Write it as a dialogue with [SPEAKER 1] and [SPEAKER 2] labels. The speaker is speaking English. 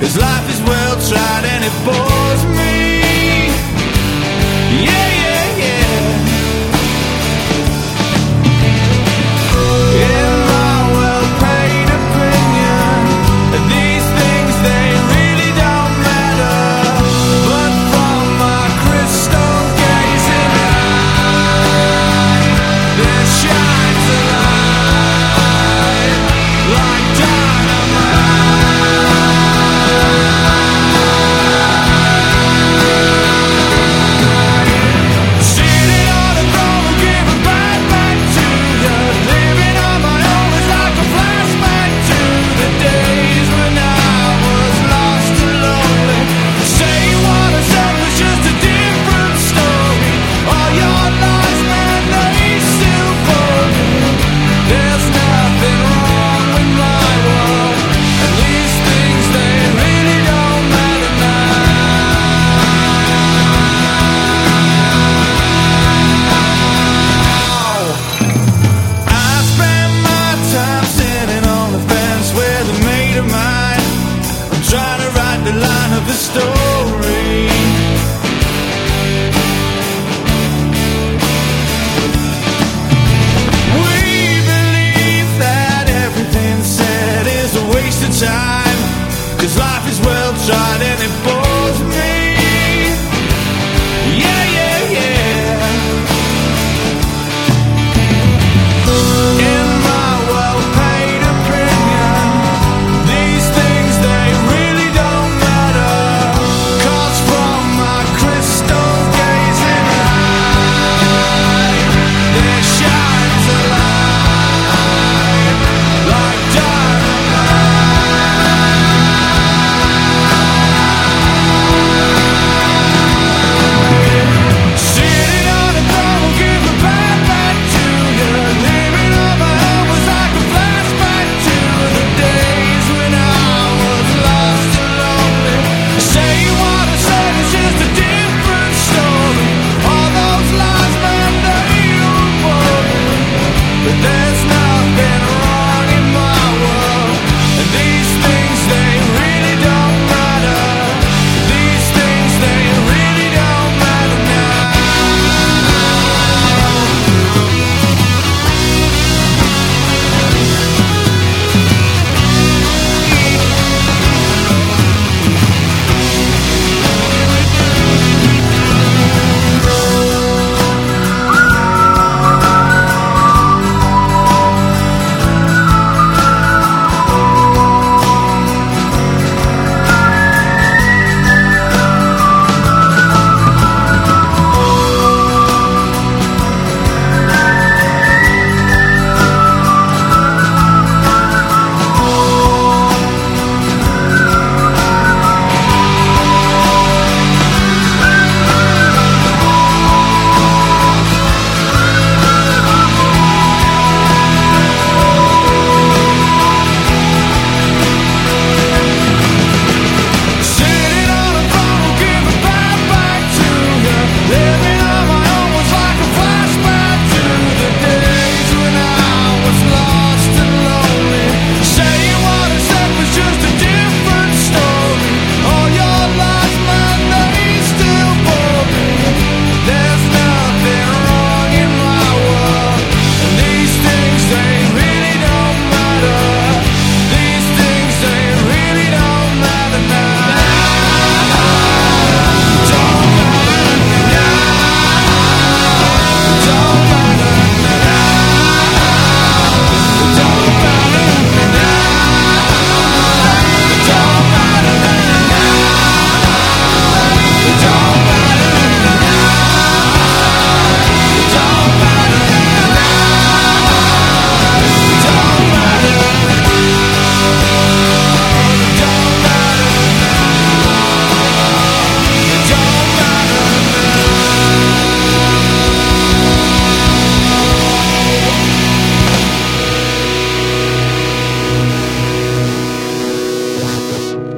[SPEAKER 1] His life is well tried and it bore the storm.